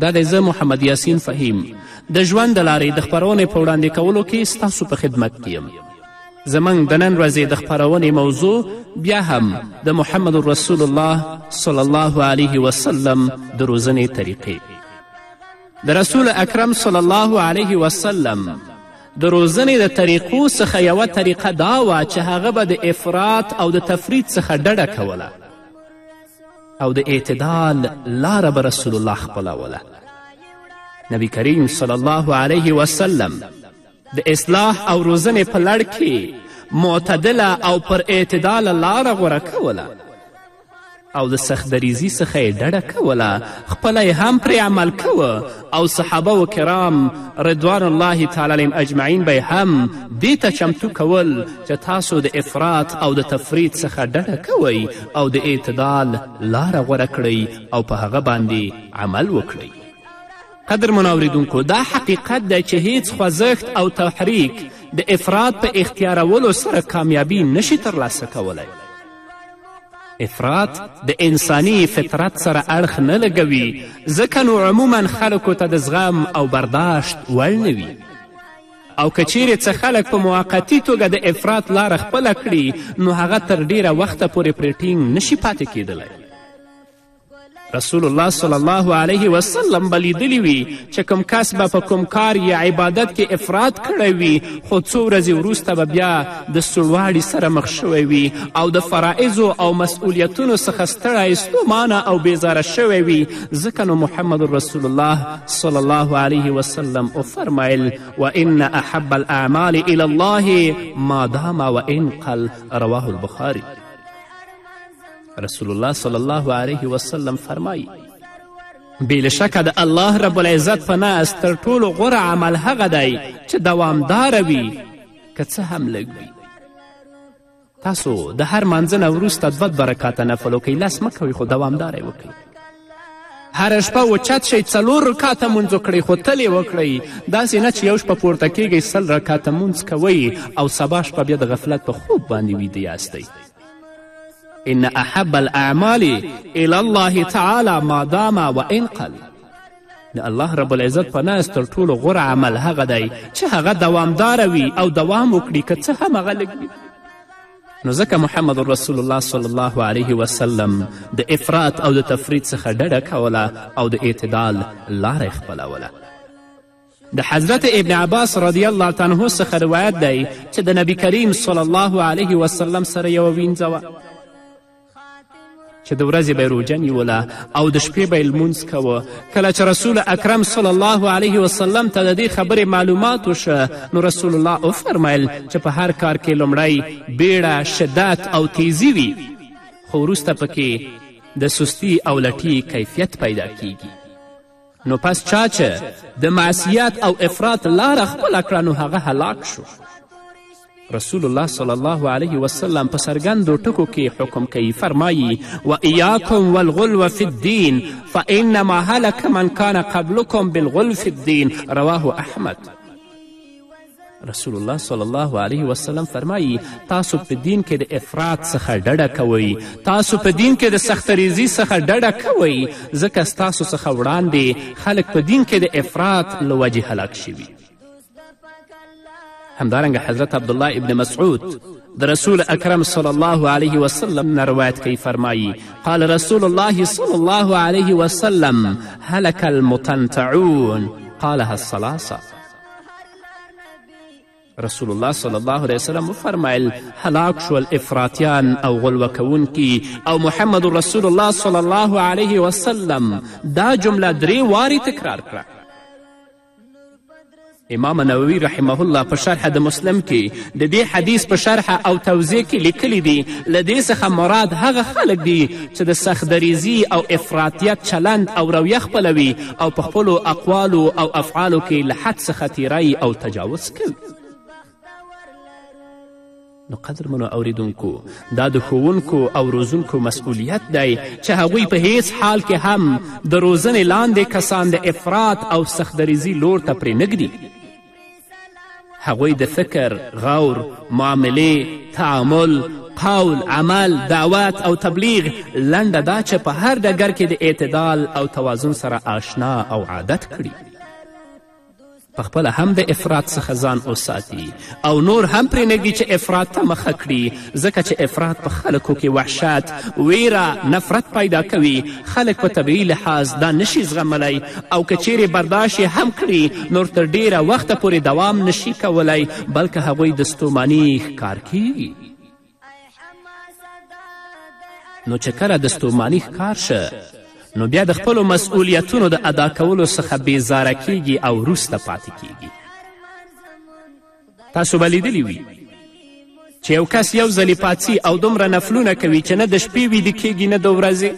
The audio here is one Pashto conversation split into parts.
دا دی زه محمد یاسین فهیم د ژوند د لارې د خپرونې په وړاندې کولو کې ستاسو په خدمت کې یم زموږ د نن ورځې د خپرونې موضوع بیا هم د محمد رسول الله صلی الله علیه وسلم د روزنې طریقې د رسول اکرم صلی الله علیه وسلم د روزنې د طریقو څخه یوه طریقه دا وه چې هغه به د افراط او د تفرید څخه ډډه کوله او د اعتدال لاره به رسول الله خپلوله نبی کریم صلی الله علیه وسلم د اصلاح او روزنې په لړ کې معتدله او پر اعتدال لاره غوره کوله او د سختدریزي څخه یې ډډه کوله خپله یې هم پرې عمل کوه او صحابه و کرام رضوان الله تعالی علیهم اجمعین به هم دې ته چمتو کول چې تاسو د افراط او د تفرید څخه ډډه کوئ او د اعتدال لاره غوره کړئ او په هغه باندې عمل وکړئ قدرمن اوریدونکو دا حقیقت دی چې هیڅ خوځښت او تحریک د افراد په اختیارولو سره کامیابی نشي ترلاسه کولی افراط د انساني فطرت سره اړخ نه لګوي ځکه نو عموما خلکو ته د زغم او برداشت وړ نه وي او که چیرې څه خلک په موقتي توګه د افراط لاره خپله کړي نو هغه تر ډیره وخته پورې پرې ټینګ نشي پاتې کیدلی رسول الله صلی الله علیه وسلم به لیدلی وي چې کوم کس به په کوم کار یا عبادت کې افراد کړی وي خو څو ورځې وروسته به بیا د سړواړي سره مخ شوی وي او د فرائضو او مسؤلیتونو څخه ستړی ستومانه او بیزاره شوی وي ځکه نو محمد رسول الله صلی الله علیه وسلم وفرمایل و ان احب الاعمال الی الله ما دام و ان قل رواه البخاری رسول الله صلی الله علیه وسلم فرمایی بې شکه د الله رب العزت په نزد تر ټولو غوره عمل هغه دی چې دوامداره وي که څه هم لږ وي تاسو د هر مانځه نه وروسته دوه دوه رکاته نفل وکړئ لس مه کوئ خو دوامداره یې وکړئ هره شپه اوچت شئ څلور رکاته مونځ وکړئ خو تل یې وکړئ داسې نه چې یو شپه پورته کیږئ سل رکاته مونځ کوئ او سبا شپه بیا د غفلت په خوب باندې ویده یاستئ ان احب الاعمال الى الله تعالی ما دام و انقل د الله رب العزت په نزد تر ټولو غوره عمل هغه دی چې هغه دوامداره وي او دوام وکړي که څه هم هغه لږ وي نو ځکه محمد رسول الله صلی الله علیه وسلم د افراط او د تفرید څخه ډډه کوله او د اعتدال لاره یې خپلوله د حضرت ابن عباس رضی الله عنه څخه روایت دی چې د نبی کریم صلی الله علیه وسلم سره یوه وینځه وه چې د ورځې به یې روژه نیوله او د شپې به یې لمونځ کوه کله چې رسول اکرم صلی الله علیه وسلم ته د دې خبرې معلومات وشه نو رسول الله وفرمیل چې په هر کار کې لومړی بیړه شدت او تیزی وي خو وروسته پکې د سستی او لټی کیفیت پیدا کیږي نو پس چا چې د معصیت او افراط لاره خپله کړه نو هغه هلاک شو رسول الله صلی الله علیه وسلم په څرګندو ټکو کې حکم کوي فرمایی و ایاکم والغلو فی الدین فانما هلک من کان قبلکم بالغل فی الدین رواه احمد رسول الله صلی الله علیه وسلم فرمایی تاسو په دین کې د افراط څخه ډډه کوئ تاسو په دین کې د سختریزی څخه ډډه کوئ ځکه ستاسو څخه وړاندې خلک په دین کې د افراط له وجې هلاک شوي همدارنګه حضرت عبدالله ابن مسعود د رسول اکرم صلی الله علیه وسلم نه روایت کوي فرمایی قال رسول الله صلی الله علیه وسلم هلک المتنتعون قالها الثلاثه رسول الله صلی الله علیه وسلم وفرمایل هلاک شول افراطیان او غلوه کوونکي او محمد رسول الله صلی الله علیه وسلم دا جمله درې وارې تکرار کړه امام نووي رحمه الله په شرح د مسلم کې د دې حدیث په شرح او توضیح کې لیکلی دی له دې څخه مراد هغه خلک دي چې د سختدریزي او افراطیت چلند او رویه خپلوي او په خپلو اقوالو او افعالو کې له حد څخه تیری او تجاوز کوي نو قدرمنو اوریدونکو دا د ښوونکو او روزونکو مسئولیت دی چې هغوی په هیڅ حال کې هم د روزنې لاندې کسان د افراط او سختدریزي لور ته پرې نږدي هغوی د فکر، غور، معاملې، تعامل، قول، عمل، دعوت او تبلیغ لنډه دا چې په هر ډګر کې د اعتدال او توازن سره آشنا او عادت کړي په خپله هم د افراط څخه ځان وساتي او نور هم پرې نږدي چې افراط ته مخه کړي ځکه چې افراط په خلکو کې وحشت، ویره، نفرت پیدا کوي. خلک په طبیعي لحاظ دا نشي زغملی او که چیرې برداشت یې هم کړي نور تر ډیره وخته پورې دوام نشي کولی بلکه هغوی د ستوماني ښکار کیږي. نو چې کله د ستوماني ښکار شه نو بیا د خپلو مسئولیتونو د ادا کولو څخه بیزاره کیږي او وروسته پاتې کیږي. تاسو به لیدلی وي چې یو کس یو ځلې پاڅي او دومره نفلونه کوي چې نه د شپې ویده کیږي نه د ورځې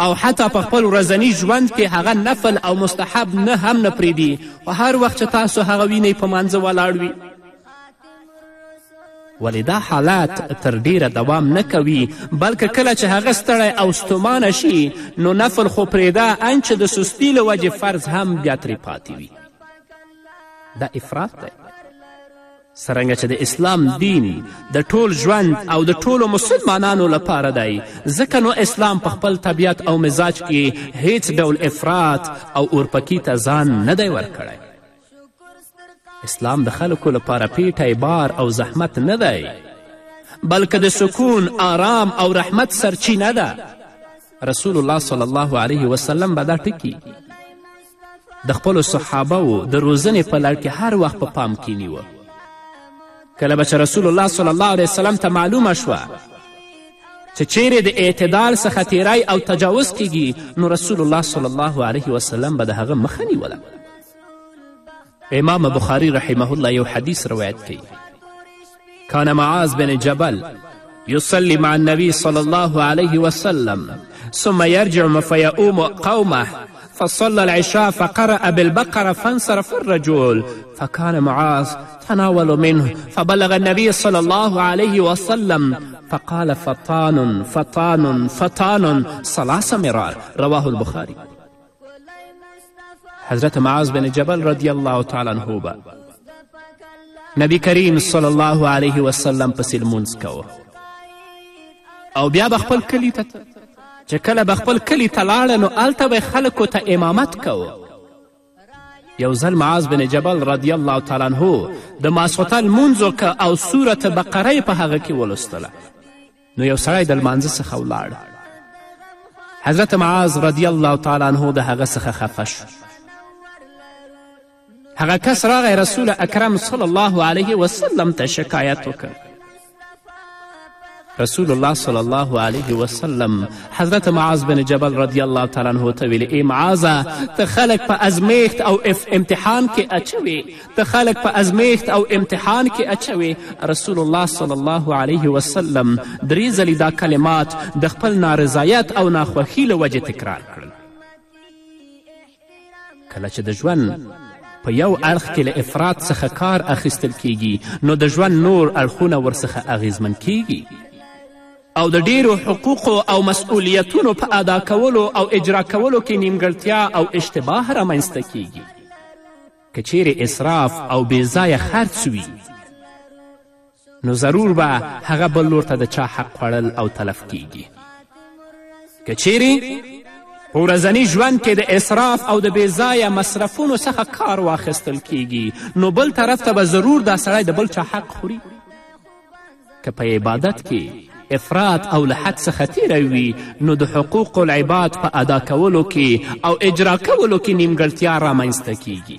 او حتی په خپل ورځني ژوند کې هغه نفل او مستحب نه هم نه پرېږدي خو هر وخت چې تاسو هغه وینئ په مانځه ولاړ وي ولې دا حالات تر ډیره دوام نه کوي بلکې کله چې هغه ستړی او ستومانه شي نو نفل خو پرېږده ان چې د سستی له وجې فرض هم بیا ترې پاتې وي دا افراط دی څرنګه چې د اسلام دین د ټول ژوند او د ټولو مسلمانانو لپاره دی ځکه نو اسلام په خپل طبیعت او مزاج کې هیڅ ډول افراط او اورپکي ته ځان نه دی ورکړی اسلام د خلکو لپاره پیټی بار او زحمت نه دی بلکې د سکون آرام او رحمت سرچینه ده رسول الله صلی الله علیه وسلم به دا ټکي د خپلو صحابهو د روزنې په لړ کې هر وخت په پام کې نیوه کله به چې رسول الله صلی الله علیه وسلم ته معلومه شوه چې چیرې د اعتدال څخه تیری او تجاوز کیږي نو رسول الله صلی الله علیه وسلم به د هغه مخه نیوله امام بخاری رحمه الله یو حدیث روایت کوي کان معاذ بن جبل يصلي مع النبي صلى الله عليه وسلم ثم يرجع فيؤوم قومه فصلى العشاء فقرأ بالبقرة فانصرف الرجل فكان معاذ تناول منه فبلغ النبي صلى الله عليه وسلم فقال فطان فطان فطان ثلاث مرار رواه البخاري حضرت معاذ بن جبل رضی الله تعالی عنه به نبی کریم صلی الله علیه وسلم پسې لمونځ کوه او بیا به خپل کلي ته چې کله به خپل کلي ته لاړه نو هلته به خلکو ته امامت کوه یو ځل معاذ بن جبل رضی الله تعالی عنه د ماسخوتن لمونځ او سورت بقره په هغه کې ولوستله نو یو سړی د لمانځه څخه ولاړ حضرت معاذ رضی الله تعالی عنه د هغه څخه خفه شو هغه کس راغی رسول اکرم صلی الله علیه وسلم ته شکایت وکړ رسول الله صلی الله علیه وسلم حضرت معاذ بن جبل رضی الله تعالی عنه ته ویلې ای معاذه ته خلک په ازمیښت او امتحان کې اچوې ته خلک په ازمیښت او امتحان کې اچوې رسول الله صلی الله علیه وسلم درې ځلې دا کلمات د خپل نارضایت او ناخوښي له وجې تکرار کړل کله چې د ژوند په یو اړخ کې له افراد څخه کار اخیستل کیږي نو د ژوند نور اړخونه ورڅخه اغیزمن کیږي او د ډیرو حقوقو او مسئولیتونو په ادا کولو او اجرا کولو کې نیمګړتیا او اشتباه رامنځته کیږي که چیرې اسراف او بې ځایه خرڅ وي نو ضرور به هغه بل لور ته د چا حق خوړل او تلف کیږي که چیرې په ورځني ژوند کې د اسراف او د بې ځایه مصرفونو څخه کار واخیستل کیږي نو بل طرف ته به ضرور دا سړی د بل چا حق خوري که په عبادت کې افراط او له حد څخه تیری وي نو د حقوق العباد په ادا کولو کې او اجرا کولو کې نیمګړتیا رامنځته کیږي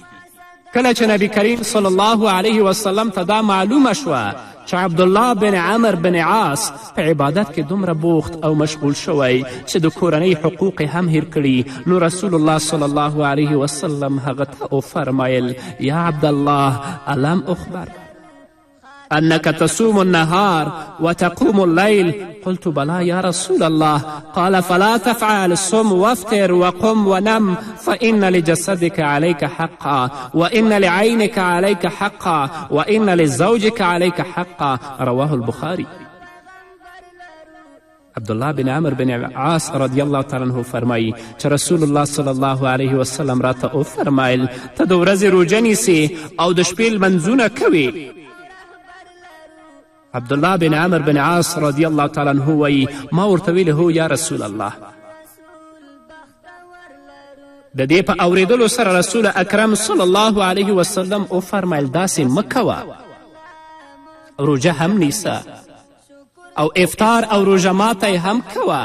کله چې نبی کریم صلی الله علیه وسلم ته دا معلومه شوه چې عبدالله بن عمر بن عاص په عبادت کې دومره بوخت او مشغول شوی چې د کورنۍ حقوق هم هیر کړي نو رسول الله صلی الله علیه وسلم هغه ته وفرمایل یا عبدالله الم اخبر أنك تصوم النهار وتقوم الليل قلت بلى يا رسول الله قال فلا تفعل صم وافطر وقم ونم فإن لجسدك عليك حقا وإن لعينك عليك حقا وإن لزوجك عليك حقا رواه البخاري عبدالله بن عمر بن عاص رضی الله تعالی عنه فرمایی چې رسول الله صلی الله علیه وسلم راته وفرمایل ته د ورځې روژه نیسې او د شپې لمنځونه کوې عبدالله بن عمر بن عاص رضی الله تعالی عنه وایي ما ورته ویلې هو یا رسول الله د دې په اوریدلو سره رسول اکرم صلی الله علیه وسلم وفرمیل داسې مه کوه روژه هم نیسه او افتار او روژه ماتی هم کوه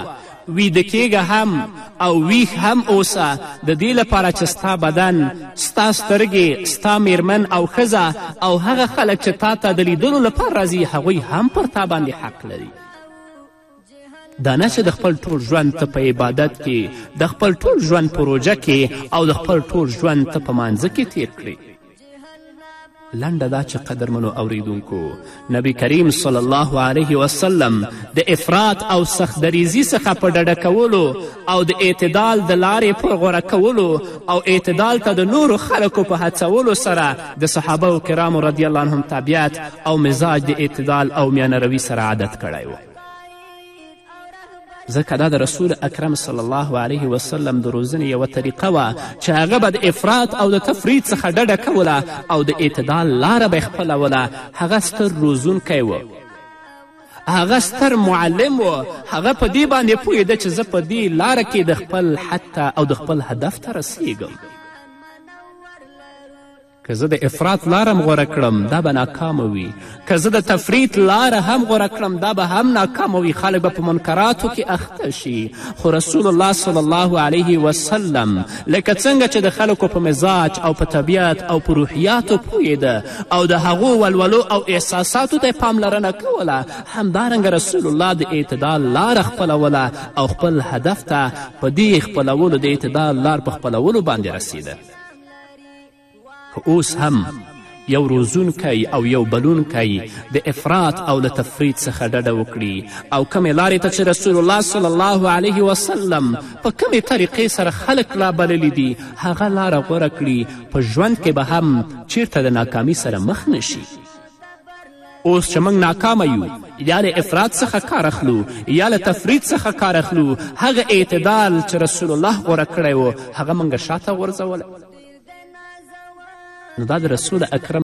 ویده کیږه هم او ویښ هم اوسه د دې لپاره چې ستا بدن ستا سترګې ستا میرمن او ښځه او هغه خلک چې تا ته د لیدلو لپاره راځي هغوی هم پر تا باندې حق لري دا نه چې د خپل ټول ژوند ته په عبادت کې د خپل ټول ژوند په روژه کې او د خپل ټول ژوند ته په مانځه کې تیر کړي لنډه دا چې قدرمنو اوریدونکو نبی کریم صلی الله علیه وسلم د افراط او سخت دریزی څخه په ډډه کولو او د اعتدال د لارې پر غوره کولو او اعتدال ته د نورو خلکو په هڅولو سره د صحابه و کرامو رضی الله عنهم طبیعت او مزاج د اعتدال او میانه روي سره عادت کړی و ځکه دا د رسول اکرم صلی الله علیه وسلم د روزنې یوه طریقه وه چې هغه به د افراط او د تفرید څخه ډډه کوله او د اعتدال لاره به یې خپلوله هغه ستر روزونکی و هغه ستر معلم و هغه په دې باندې پوهېده چې زه په دې لاره کې د خپل حد او د خپل هدف ته رسیږم که زه د افراط لاره هم غوره کړم دا به ناکامه وي که زه د تفریط لاره هم غوره کړم دا به هم ناکامه وي خلک به په منکراتو کې اخته شي خو رسول الله صلی الله علیه وسلم لکه څنګه چې د خلکو په مزاج او په طبیعت او په روحیاتو پوهېده او د هغو ولولو او احساساتو ته پاملرنه کوله همدارنګه رسول الله د اعتدال لاره خپلوله او خپل هدف ته په دې خپلولو د اعتدال لار په خپلولو باندې رسیده خو اوس هم یو روزونکی او یو بلونکی د افراط او له تفرید څخه ډډه وکړي او کمې لارې ته چې رسول الله صلی الله علیه وسلم په کمې طریقې سره خلک رابللي دي هغه لاره غوره کړي په ژوند کې به هم چیرته د ناکامي سره مخ نشي اوس چې موږ ناکامه یو یا له افراد څخه کار اخلو یا له تفرید څخه کار اخلو هغه اعتدال چې رسول الله غوره کړی و هغه موږ شاته غورځولی نو دا د رسول اکرم